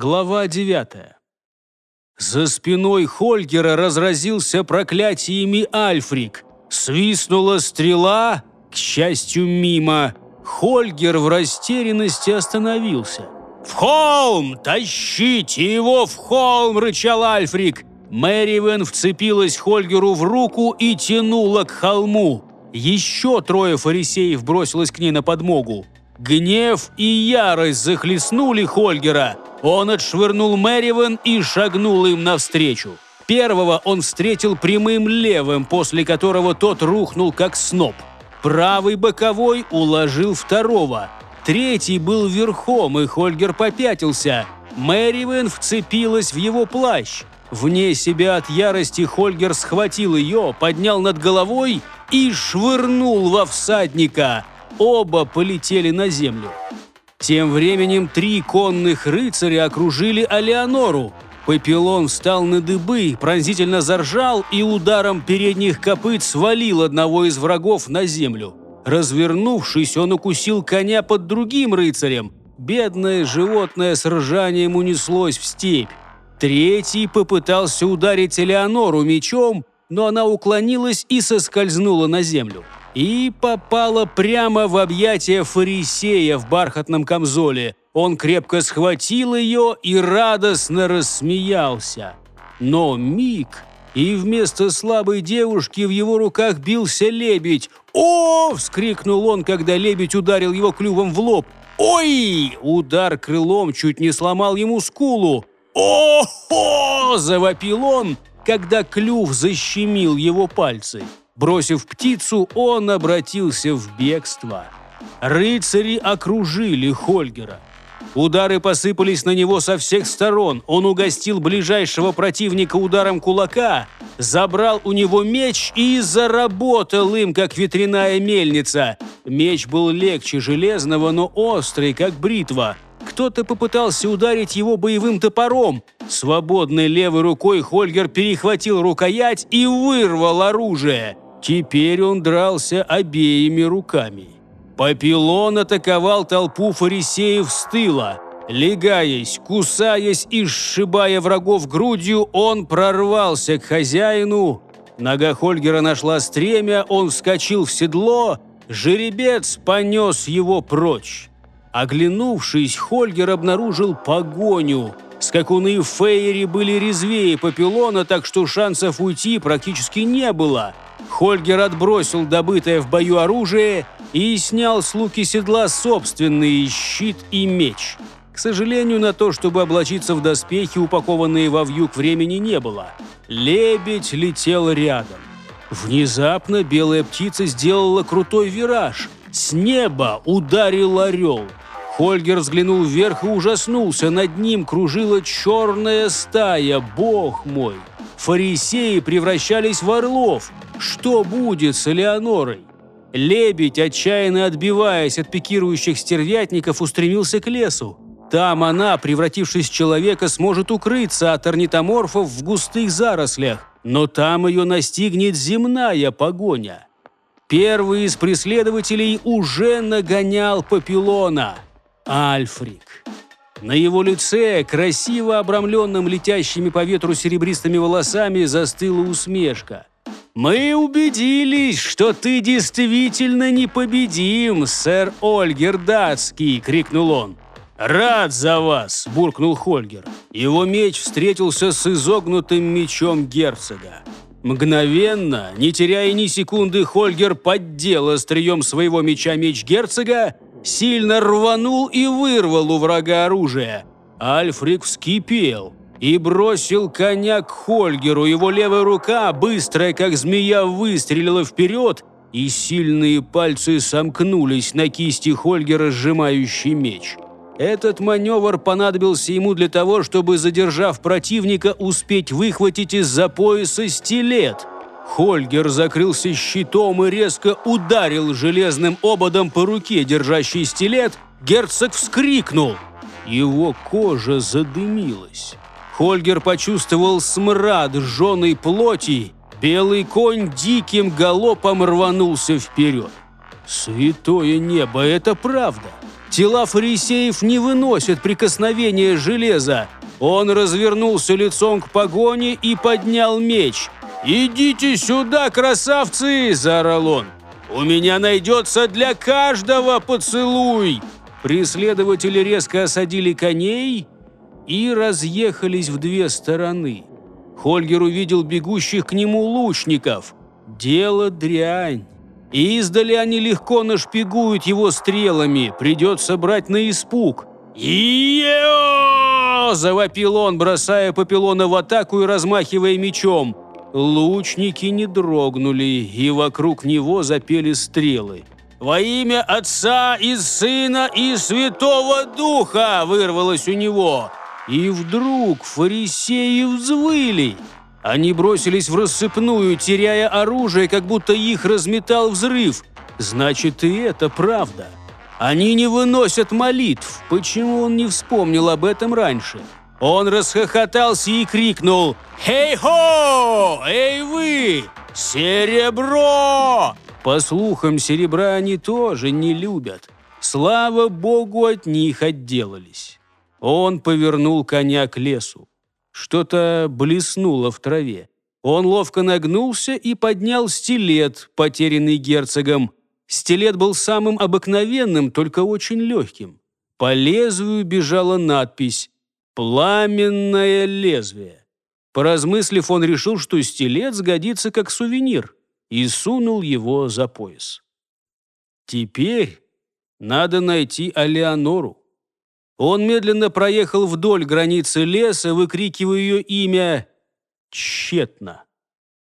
Глава 9. За спиной Хольгера разразился проклятиями Альфрик. Свистнула стрела, к счастью, мимо. Хольгер в растерянности остановился. «В холм! Тащите его в холм!» – рычал Альфрик. Мэривен вцепилась Хольгеру в руку и тянула к холму. Еще трое фарисеев бросилось к ней на подмогу. Гнев и ярость захлестнули Хольгера. Он отшвырнул Мэривен и шагнул им навстречу. Первого он встретил прямым левым, после которого тот рухнул как сноп. Правый боковой уложил второго. Третий был верхом, и Хольгер попятился. Мэривен вцепилась в его плащ. Вне себя от ярости Хольгер схватил ее, поднял над головой и швырнул во всадника. Оба полетели на землю. Тем временем три конных рыцаря окружили Алеонору. Папилон встал на дыбы, пронзительно заржал и ударом передних копыт свалил одного из врагов на землю. Развернувшись, он укусил коня под другим рыцарем. Бедное животное с ржанием унеслось в степь. Третий попытался ударить Элеонору мечом, но она уклонилась и соскользнула на землю. И попала прямо в объятия фарисея в бархатном камзоле. Он крепко схватил ее и радостно рассмеялся. Но миг, и вместо слабой девушки в его руках бился лебедь. «О!» – вскрикнул он, когда лебедь ударил его клювом в лоб. «Ой!» – удар крылом чуть не сломал ему скулу. «О-хо!» – завопил он, когда клюв защемил его пальцы. Бросив птицу, он обратился в бегство. Рыцари окружили Хольгера. Удары посыпались на него со всех сторон. Он угостил ближайшего противника ударом кулака, забрал у него меч и заработал им, как ветряная мельница. Меч был легче железного, но острый, как бритва. Кто-то попытался ударить его боевым топором. Свободной левой рукой Хольгер перехватил рукоять и вырвал оружие. Теперь он дрался обеими руками. Папилон атаковал толпу фарисеев с тыла. Легаясь, кусаясь и сшибая врагов грудью, он прорвался к хозяину. Нога Хольгера нашла стремя, он вскочил в седло, жеребец понес его прочь. Оглянувшись, Хольгер обнаружил погоню. Скакуны Фейри были резвее Папилона, так что шансов уйти практически не было – Хольгер отбросил добытое в бою оружие и снял с луки седла собственный щит и меч. К сожалению, на то, чтобы облачиться в доспехи, упакованные во вьюг, времени не было. Лебедь летел рядом. Внезапно белая птица сделала крутой вираж. С неба ударил орел. Хольгер взглянул вверх и ужаснулся. Над ним кружила черная стая, бог мой. Фарисеи превращались в орлов. Что будет с Элеонорой? Лебедь, отчаянно отбиваясь от пикирующих стервятников, устремился к лесу. Там она, превратившись в человека, сможет укрыться от орнитоморфов в густых зарослях, но там ее настигнет земная погоня. Первый из преследователей уже нагонял Папилона – Альфрик. На его лице, красиво обрамленном летящими по ветру серебристыми волосами, застыла усмешка – «Мы убедились, что ты действительно непобедим, сэр Ольгер Датский!» – крикнул он. «Рад за вас!» – буркнул Хольгер. Его меч встретился с изогнутым мечом герцога. Мгновенно, не теряя ни секунды, Хольгер поддел острием своего меча меч герцога, сильно рванул и вырвал у врага оружие. Альфрик вскипел и бросил коня к Хольгеру. Его левая рука, быстрая как змея, выстрелила вперед, и сильные пальцы сомкнулись на кисти Хольгера, сжимающий меч. Этот маневр понадобился ему для того, чтобы, задержав противника, успеть выхватить из-за пояса стилет. Хольгер закрылся щитом и резко ударил железным ободом по руке, держащий стилет. Герцог вскрикнул. Его кожа задымилась. Хольгер почувствовал смрад жженой плоти. Белый конь диким галопом рванулся вперед. Святое небо, это правда. Тела фарисеев не выносят прикосновения железа. Он развернулся лицом к погоне и поднял меч. «Идите сюда, красавцы!» – заорал он. «У меня найдется для каждого поцелуй!» Преследователи резко осадили коней и разъехались в две стороны. Хольгер увидел бегущих к нему лучников. Дело дрянь. Издали они легко нашпигуют его стрелами, придется брать на испуг. «Е-о!» – завопил он, бросая Папилона в атаку и размахивая мечом. Лучники не дрогнули, и вокруг него запели стрелы. «Во имя Отца и Сына и Святого Духа!» – вырвалось у него. И вдруг фарисеи взвыли. Они бросились в рассыпную, теряя оружие, как будто их разметал взрыв. Значит, и это правда. Они не выносят молитв. Почему он не вспомнил об этом раньше? Он расхохотался и крикнул «Хей-хо! Эй вы! Серебро!» По слухам, серебра они тоже не любят. Слава богу, от них отделались. Он повернул коня к лесу. Что-то блеснуло в траве. Он ловко нагнулся и поднял стилет, потерянный герцогом. Стилет был самым обыкновенным, только очень легким. По лезвию бежала надпись «Пламенное лезвие». Поразмыслив, он решил, что стилет сгодится как сувенир, и сунул его за пояс. Теперь надо найти Алеонору. Он медленно проехал вдоль границы леса, выкрикивая ее имя тщетно.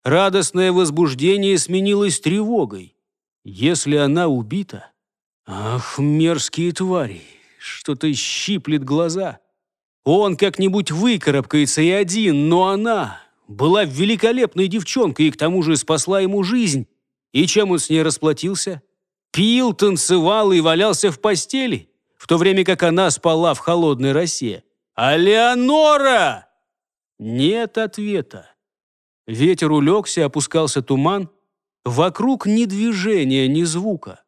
Радостное возбуждение сменилось тревогой. Если она убита... Ах, мерзкие твари! Что-то щиплет глаза. Он как-нибудь выкарабкается и один, но она была великолепной девчонкой и к тому же спасла ему жизнь. И чем он с ней расплатился? Пил, танцевал и валялся в постели? В то время как она спала в холодной росе. «А Леонора!» Нет ответа. Ветер улегся, опускался туман. Вокруг ни движения, ни звука.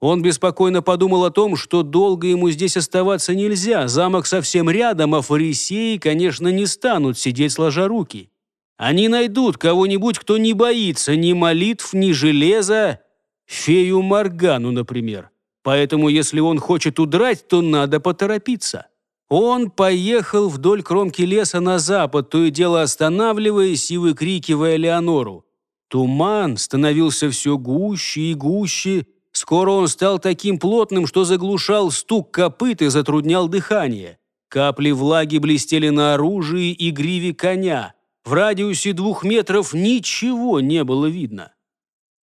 Он беспокойно подумал о том, что долго ему здесь оставаться нельзя. Замок совсем рядом, а фарисеи, конечно, не станут сидеть сложа руки. Они найдут кого-нибудь, кто не боится ни молитв, ни железа. Фею Маргану, например. Поэтому, если он хочет удрать, то надо поторопиться. Он поехал вдоль кромки леса на запад, то и дело останавливаясь и выкрикивая Леонору. Туман становился все гуще и гуще. Скоро он стал таким плотным, что заглушал стук копыт и затруднял дыхание. Капли влаги блестели на оружии и гриве коня. В радиусе двух метров ничего не было видно.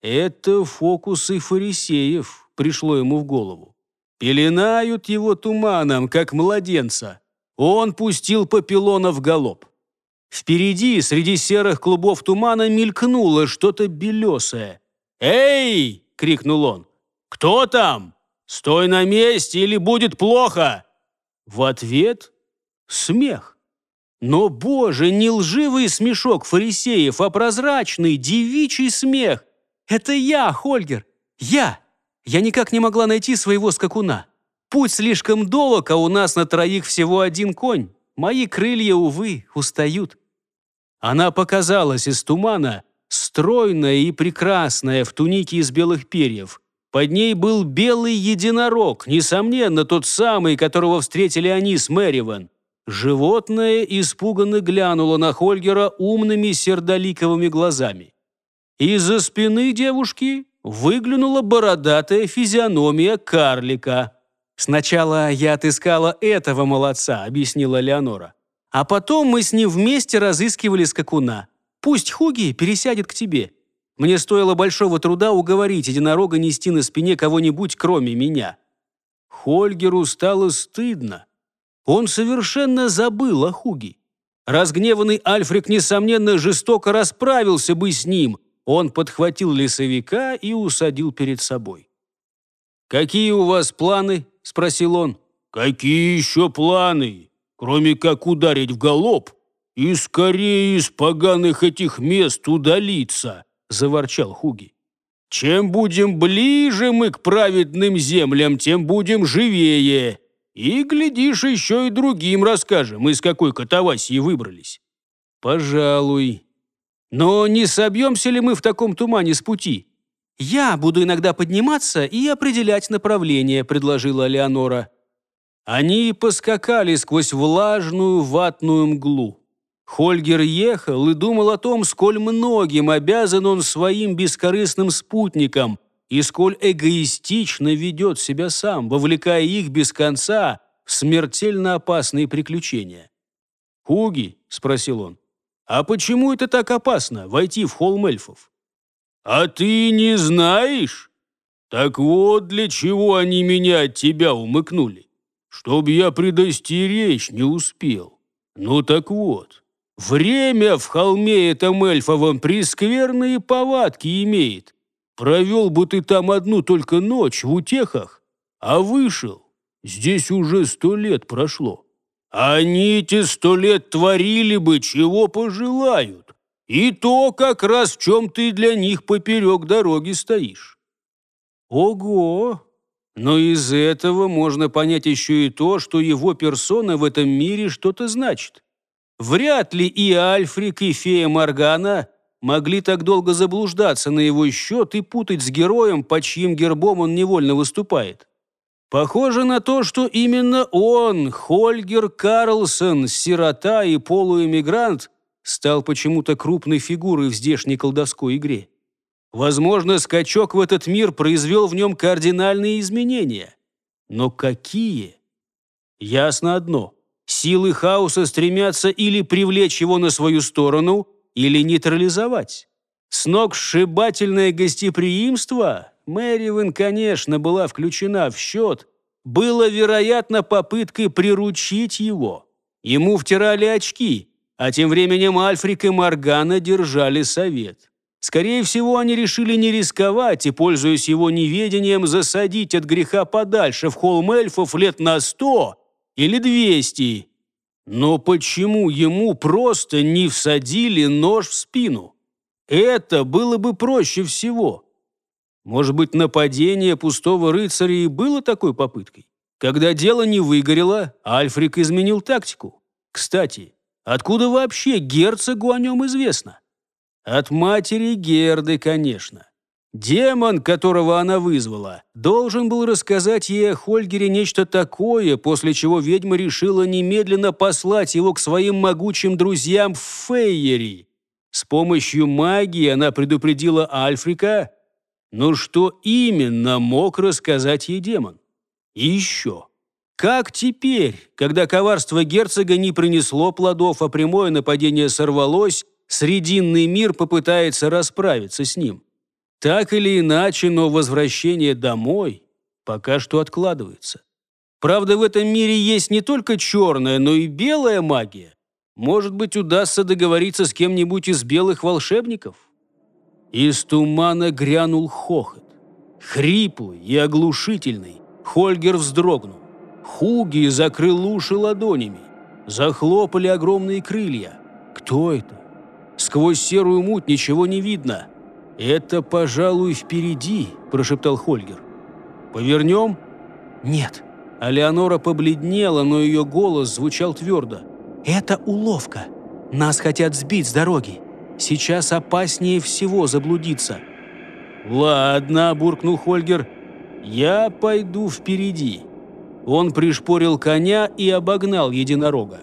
Это фокусы фарисеев, пришло ему в голову. Пеленают его туманом, как младенца. Он пустил Папилона в галоп. Впереди, среди серых клубов тумана, мелькнуло что-то белесое. «Эй!» — крикнул он. «Кто там? Стой на месте, или будет плохо!» В ответ — смех. Но, боже, не лживый смешок фарисеев, а прозрачный, девичий смех. «Это я, Хольгер! Я! Я никак не могла найти своего скакуна. Путь слишком долг, а у нас на троих всего один конь. Мои крылья, увы, устают». Она показалась из тумана, стройная и прекрасная, в тунике из белых перьев. Под ней был белый единорог, несомненно, тот самый, которого встретили они с Мэриван. Животное испуганно глянуло на Хольгера умными сердоликовыми глазами. Из-за спины девушки выглянула бородатая физиономия карлика. «Сначала я отыскала этого молодца», — объяснила Леонора. «А потом мы с ним вместе разыскивали скакуна. Пусть Хуги пересядет к тебе. Мне стоило большого труда уговорить единорога нести на спине кого-нибудь, кроме меня». Хольгеру стало стыдно. Он совершенно забыл о Хуги. Разгневанный Альфрик, несомненно, жестоко расправился бы с ним — он подхватил лесовика и усадил перед собой. «Какие у вас планы?» – спросил он. «Какие еще планы? Кроме как ударить в галоп и скорее из поганых этих мест удалиться!» – заворчал Хуги. Чем будем ближе мы к праведным землям, тем будем живее. И, глядишь, еще и другим расскажем, из какой катавасии выбрались. Пожалуй. Но не собьемся ли мы в таком тумане с пути? Я буду иногда подниматься и определять направление, предложила Леонора. Они поскакали сквозь влажную ватную мглу. Хольгер ехал и думал о том, сколь многим обязан он своим бескорыстным спутникам и сколь эгоистично ведет себя сам, вовлекая их без конца в смертельно опасные приключения. «Хуги?» – спросил он. «А почему это так опасно – войти в холм эльфов?» «А ты не знаешь? Так вот для чего они меня от тебя умыкнули. Чтоб я предостеречь не успел. Ну так вот, Время в холме этом эльфовом прескверные повадки имеет. Провел бы ты там одну только ночь в утехах, а вышел. Здесь уже сто лет прошло. Они эти сто лет творили бы, чего пожелают. И то как раз в чем ты для них поперек дороги стоишь. Ого! Но из этого можно понять еще и то, что его персона в этом мире что-то значит. Вряд ли и Альфрик, и фея Моргана могли так долго заблуждаться на его счет и путать с героем, под чьим гербом он невольно выступает. Похоже на то, что именно он, Хольгер Карлсон, сирота и полуэмигрант, стал почему-то крупной фигурой в здешней колдовской игре. Возможно, скачок в этот мир произвел в нем кардинальные изменения. Но какие? Ясно одно – Силы хаоса стремятся или привлечь его на свою сторону, или нейтрализовать. Сногсшибательное гостеприимство, Мэривен, конечно, была включена в счет, было, вероятно, попыткой приручить его. Ему втирали очки, а тем временем Альфрик и Моргана держали совет. Скорее всего, они решили не рисковать и, пользуясь его неведением, засадить от греха подальше в холм эльфов лет на сто или 200. Но почему ему просто не всадили нож в спину? Это было бы проще всего. Может быть, нападение пустого рыцаря и было такой попыткой? Когда дело не выгорело, Альфрик изменил тактику. Кстати, откуда вообще герцогу о нем известно? От матери Герды, конечно. Демон, которого она вызвала, должен был рассказать ей о Хольгере нечто такое, после чего ведьма решила немедленно послать его к своим могучим друзьям в Фейери. С помощью магии она предупредила Альфрика, но что именно мог рассказать ей демон? Еще. Как теперь, когда коварство герцога не принесло плодов, а прямое нападение сорвалось, Срединный мир попытается расправиться с ним? Так или иначе, но возвращение домой пока что откладывается. Правда, в этом мире есть не только черная, но и белая магия. Может быть, удастся договориться с кем-нибудь из белых волшебников? Из тумана грянул хохот. Хриплый и оглушительный. Хольгер вздрогнул. Хуги закрыл уши ладонями. Захлопали огромные крылья. Кто это? Сквозь серую муть ничего не видно. «Это, пожалуй, впереди», – прошептал Хольгер. «Повернем?» «Нет». А Леонора побледнела, но ее голос звучал твердо. «Это уловка. Нас хотят сбить с дороги. Сейчас опаснее всего заблудиться». «Ладно», – буркнул Хольгер. «Я пойду впереди». Он пришпорил коня и обогнал единорога.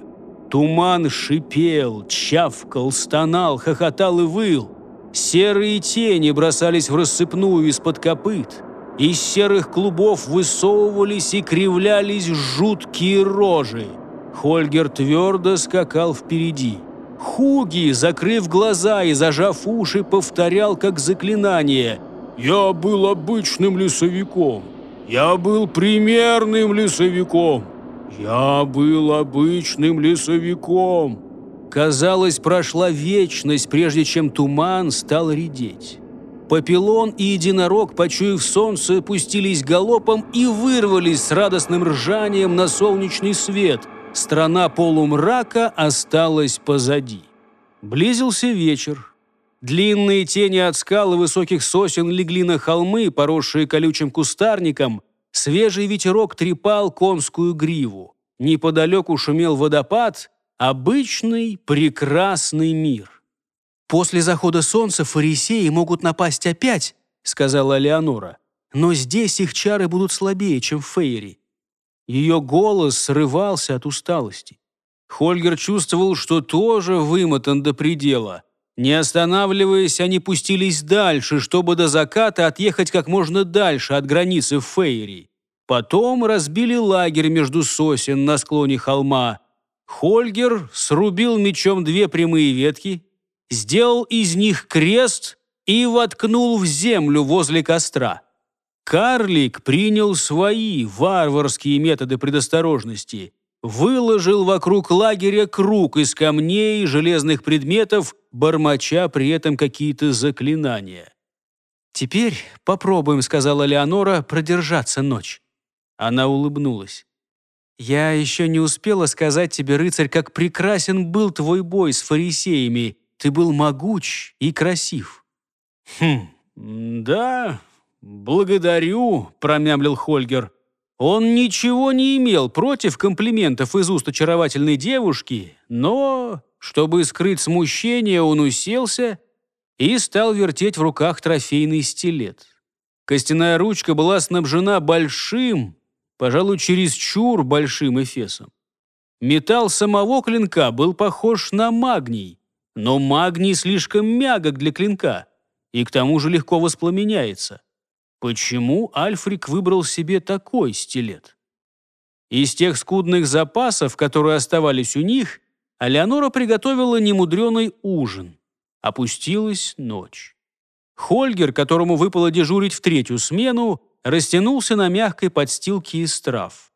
Туман шипел, чавкал, стонал, хохотал и выл. Серые тени бросались в рассыпную из-под копыт. Из серых клубов высовывались и кривлялись жуткие рожи. Хольгер твердо скакал впереди. Хуги, закрыв глаза и зажав уши, повторял как заклинание «Я был обычным лесовиком. Я был примерным лесовиком. Я был обычным лесовиком». Казалось, прошла вечность, прежде чем туман стал редеть. Папилон и единорог, почуяв солнце, пустились галопом и вырвались с радостным ржанием на солнечный свет. Страна полумрака осталась позади. Близился вечер. длинные тени от скал и высоких сосен легли на холмы, поросшие колючим кустарником, свежий ветерок трепал конскую гриву. Неподалеку шумел водопад, обычный прекрасный мир. «После захода солнца фарисеи могут напасть опять», — сказала Леонора. «Но здесь их чары будут слабее, чем в Фейри». Ее голос срывался от усталости. Хольгер чувствовал, что тоже вымотан до предела. Не останавливаясь, они пустились дальше, чтобы до заката отъехать как можно дальше от границы Фейри. Потом разбили лагерь между сосен на склоне холма. Хольгер срубил мечом две прямые ветки, сделал из них крест и воткнул в землю возле костра. Карлик принял свои варварские методы предосторожности, выложил вокруг лагеря круг из камней и железных предметов, бормоча при этом какие-то заклинания. «Теперь попробуем», — сказала Леонора, — «продержаться ночь». Она улыбнулась. «Я еще не успела сказать тебе, рыцарь, как прекрасен был твой бой с фарисеями. Ты был могуч и красив». «Хм, да, благодарю», — промямлил Хольгер. Он ничего не имел против комплиментов из уст очаровательной девушки, но, чтобы скрыть смущение, он уселся и стал вертеть в руках трофейный стилет. Костяная ручка была снабжена большим, пожалуй, чересчур большим эфесом. Металл самого клинка был похож на магний, но магний слишком мягок для клинка и к тому же легко воспламеняется. Почему Альфрик выбрал себе такой стилет? Из тех скудных запасов, которые оставались у них, Алеонора приготовила немудреный ужин. Опустилась ночь. Хольгер, которому выпало дежурить в третью смену, растянулся на мягкой подстилке из трав.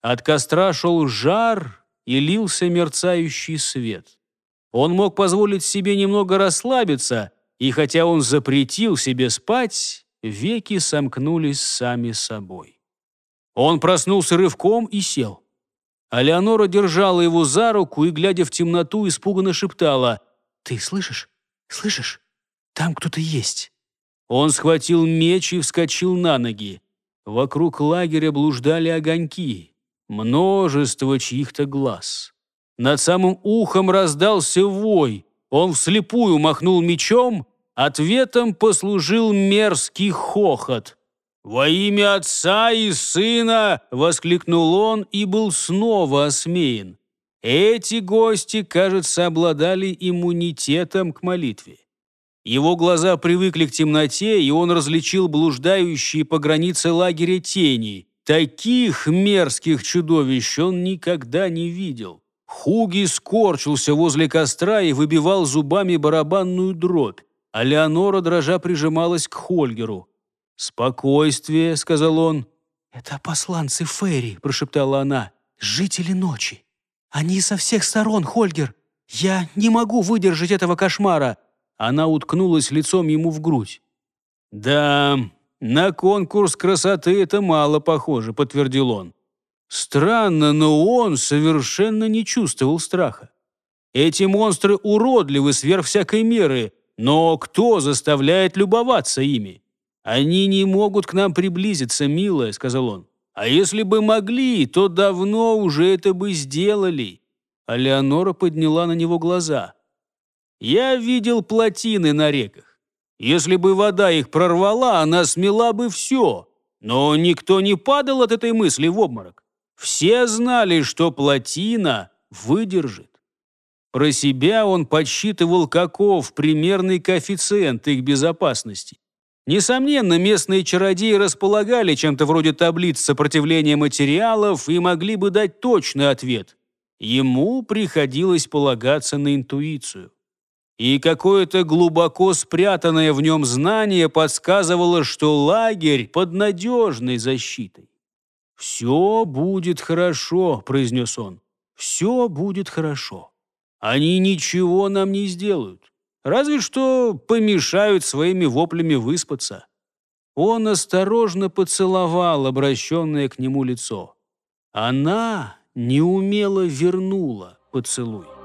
От костра шел жар и лился мерцающий свет. Он мог позволить себе немного расслабиться, и хотя он запретил себе спать, веки сомкнулись сами собой. Он проснулся рывком и сел. А Леонора держала его за руку и, глядя в темноту, испуганно шептала «Ты слышишь? Слышишь? Там кто-то есть». Он схватил меч и вскочил на ноги. Вокруг лагеря блуждали огоньки, множество чьих-то глаз. Над самым ухом раздался вой. Он вслепую махнул мечом Ответом послужил мерзкий хохот. «Во имя Отца и Сына!» — воскликнул он и был снова осмеян. Эти гости, кажется, обладали иммунитетом к молитве. Его глаза привыкли к темноте, и он различил блуждающие по границе лагеря тени. Таких мерзких чудовищ он никогда не видел. Хуги скорчился возле костра и выбивал зубами барабанную дробь а Леонора, дрожа, прижималась к Хольгеру. «Спокойствие», — сказал он. «Это посланцы Ферри», — прошептала она, — «жители ночи. Они со всех сторон, Хольгер. Я не могу выдержать этого кошмара». Она уткнулась лицом ему в грудь. «Да, на конкурс красоты это мало похоже», — подтвердил он. Странно, но он совершенно не чувствовал страха. Эти монстры уродливы сверх всякой меры, но кто заставляет любоваться ими? Они не могут к нам приблизиться, милая, сказал он. А если бы могли, то давно уже это бы сделали. А Леонора подняла на него глаза. Я видел плотины на реках. Если бы вода их прорвала, она смела бы все. Но никто не падал от этой мысли в обморок. Все знали, что плотина выдержит. Про себя он подсчитывал, каков примерный коэффициент их безопасности. Несомненно, местные чародеи располагали чем-то вроде таблиц сопротивления материалов и могли бы дать точный ответ. Ему приходилось полагаться на интуицию. И какое-то глубоко спрятанное в нем знание подсказывало, что лагерь под надежной защитой. «Все будет хорошо», — произнес он. «Все будет хорошо». Они ничего нам не сделают. Разве что помешают своими воплями выспаться. Он осторожно поцеловал обращенное к нему лицо. Она неумело вернула поцелуй.